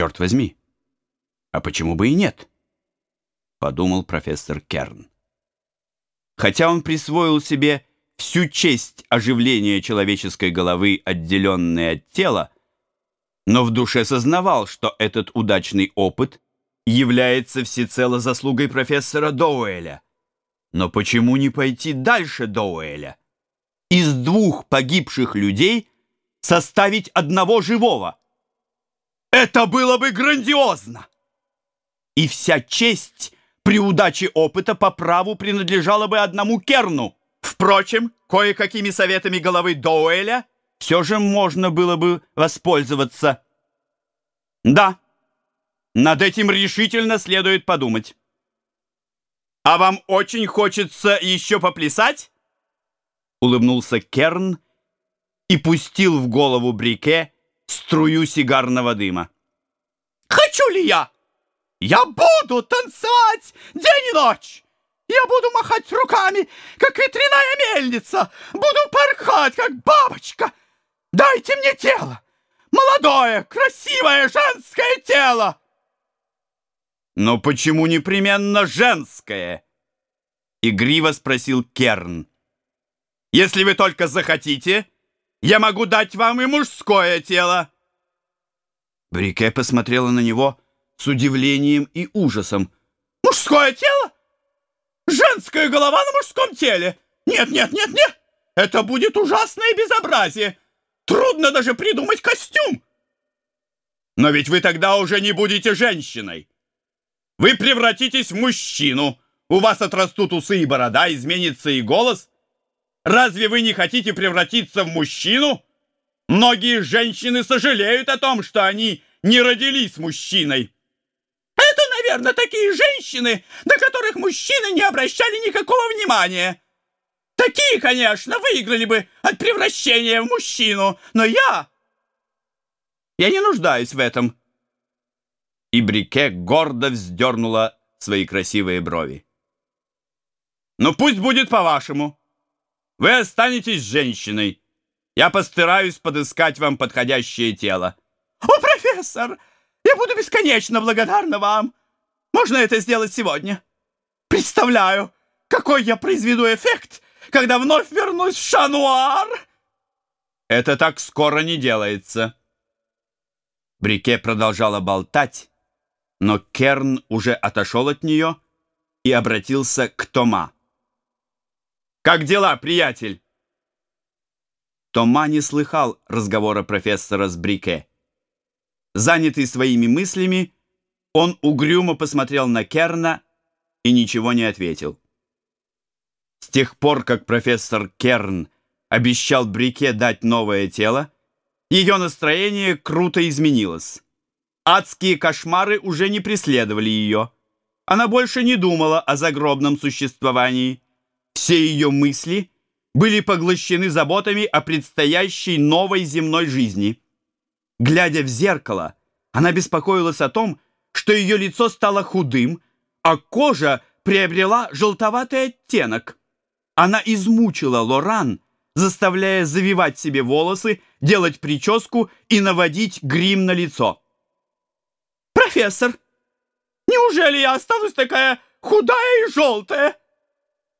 Черт возьми! А почему бы и нет? Подумал профессор Керн. Хотя он присвоил себе всю честь оживления человеческой головы, отделенной от тела, но в душе сознавал, что этот удачный опыт является всецело заслугой профессора Доуэля. Но почему не пойти дальше Доуэля? Из двух погибших людей составить одного живого. Это было бы грандиозно! И вся честь при удаче опыта по праву принадлежала бы одному Керну. Впрочем, кое-какими советами головы Доуэля все же можно было бы воспользоваться. Да, над этим решительно следует подумать. «А вам очень хочется еще поплясать?» Улыбнулся Керн и пустил в голову Брике струю сигарного дыма. «Хочу ли я? Я буду танцевать день и ночь!» Я буду махать руками, как ветряная мельница. Буду порхать, как бабочка. Дайте мне тело. Молодое, красивое женское тело. Но почему непременно женское? Игриво спросил Керн. Если вы только захотите, я могу дать вам и мужское тело. Брике посмотрела на него с удивлением и ужасом. Мужское тело? Женская голова на мужском теле? Нет, нет, нет, нет. Это будет ужасное безобразие. Трудно даже придумать костюм. Но ведь вы тогда уже не будете женщиной. Вы превратитесь в мужчину. У вас отрастут усы и борода, изменится и голос. Разве вы не хотите превратиться в мужчину? Многие женщины сожалеют о том, что они не родились мужчиной. Это, наверное, такие женщины, до которых мужчины не обращали никакого внимания. Такие, конечно, выиграли бы от превращения в мужчину, но я... Я не нуждаюсь в этом. И Брике гордо вздернула свои красивые брови. Ну пусть будет по-вашему. Вы останетесь женщиной. Я постараюсь подыскать вам подходящее тело. О, профессор, я буду бесконечно благодарна вам. Можно это сделать сегодня? Представляю, какой я произведу эффект, когда вновь вернусь в Шануар!» «Это так скоро не делается!» Брике продолжала болтать, но Керн уже отошел от нее и обратился к Тома. «Как дела, приятель?» Тома не слыхал разговора профессора с Брике. Занятый своими мыслями, он угрюмо посмотрел на Керна и ничего не ответил. С тех пор, как профессор Керн обещал Брике дать новое тело, ее настроение круто изменилось. Адские кошмары уже не преследовали ее. Она больше не думала о загробном существовании. Все ее мысли были поглощены заботами о предстоящей новой земной жизни. Глядя в зеркало, она беспокоилась о том, что ее лицо стало худым, а кожа приобрела желтоватый оттенок. Она измучила Лоран, заставляя завивать себе волосы, делать прическу и наводить грим на лицо. «Профессор, неужели я останусь такая худая и желтая?»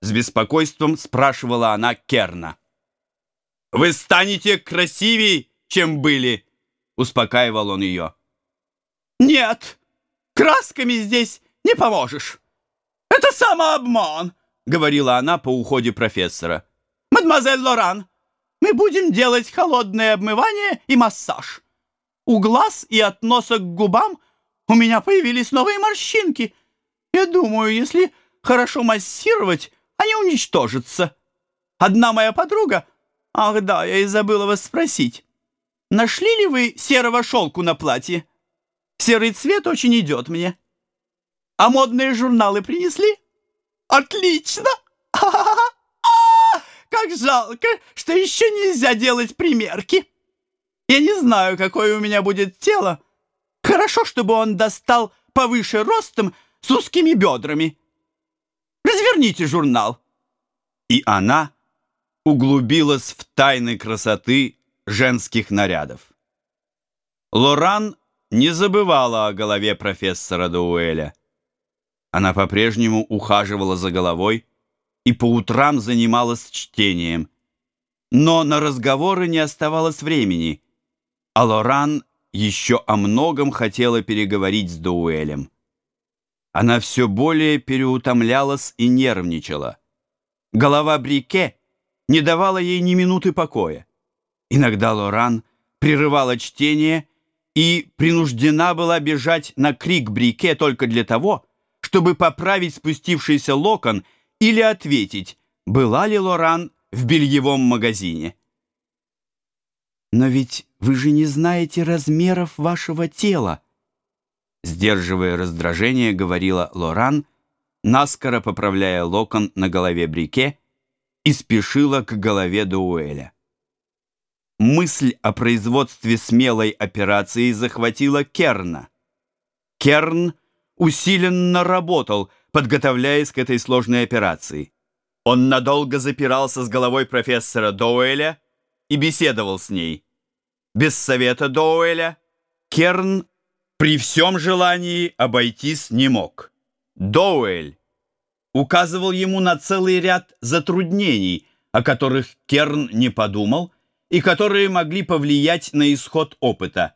С беспокойством спрашивала она Керна. «Вы станете красивее, чем были», — успокаивал он ее. «Нет, красками здесь не поможешь. Это самообман говорила она по уходе профессора. «Мадемуазель Лоран, мы будем делать холодное обмывание и массаж. У глаз и от носа к губам у меня появились новые морщинки. Я думаю, если хорошо массировать, они уничтожатся. Одна моя подруга... Ах да, я и забыла вас спросить. Нашли ли вы серого шелку на платье? Серый цвет очень идет мне. А модные журналы принесли?» Отлично! Как жалко, что еще нельзя делать примерки. Я не знаю, какое у меня будет тело. Хорошо, чтобы он достал повыше ростом с узкими бедрами. Разверните журнал. И она углубилась в тайны красоты женских нарядов. Лоран не забывала о голове профессора Дуэля. Она по-прежнему ухаживала за головой и по утрам занималась чтением. Но на разговоры не оставалось времени, а Лоран еще о многом хотела переговорить с Дуэлем. Она все более переутомлялась и нервничала. Голова Брике не давала ей ни минуты покоя. Иногда Лоран прерывала чтение и принуждена была бежать на крик Брике только для того, чтобы поправить спустившийся локон или ответить, была ли Лоран в бельевом магазине. «Но ведь вы же не знаете размеров вашего тела», сдерживая раздражение, говорила Лоран, наскоро поправляя локон на голове Брике и спешила к голове Дуэля. Мысль о производстве смелой операции захватила Керна. Керн усиленно работал, подготовляясь к этой сложной операции. Он надолго запирался с головой профессора Доуэля и беседовал с ней. Без совета Доуэля Керн при всем желании обойтись не мог. Доуэль указывал ему на целый ряд затруднений, о которых Керн не подумал и которые могли повлиять на исход опыта.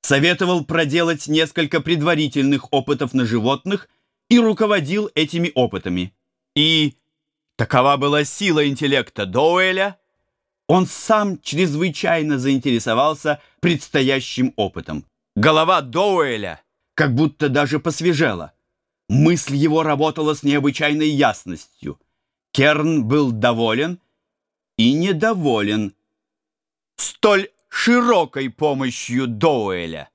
Советовал проделать несколько предварительных опытов на животных и руководил этими опытами. И такова была сила интеллекта Доуэля, он сам чрезвычайно заинтересовался предстоящим опытом. Голова Доуэля как будто даже посвежела. Мысль его работала с необычайной ясностью. Керн был доволен и недоволен столь широкой помощью Доуэля.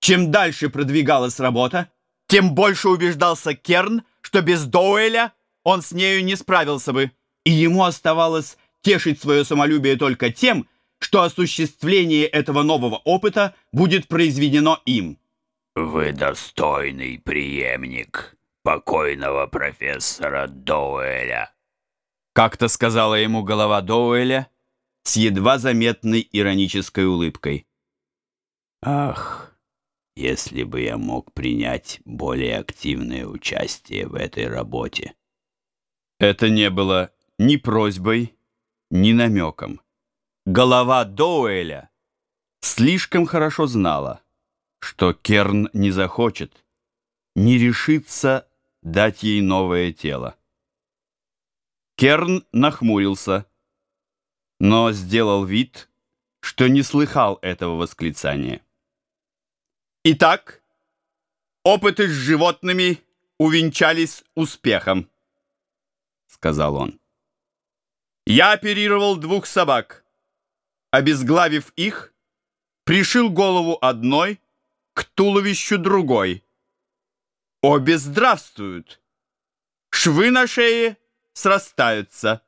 Чем дальше продвигалась работа, тем больше убеждался Керн, что без Доуэля он с нею не справился бы, и ему оставалось тешить свое самолюбие только тем, что осуществление этого нового опыта будет произведено им. «Вы достойный преемник покойного профессора Доуэля», как-то сказала ему голова Доуэля с едва заметной иронической улыбкой. «Ах, если бы я мог принять более активное участие в этой работе!» Это не было ни просьбой, ни намеком голова Доуэля слишком хорошо знала, что Керн не захочет, не решится дать ей новое тело. Керн нахмурился, но сделал вид, что не слыхал этого восклицания. Итак, опыты с животными увенчались успехом, сказал он. Я оперировал двух собак обезглавив их, пришил голову одной к туловищу другой. Обе здравствуют. Швы на шее срастаются.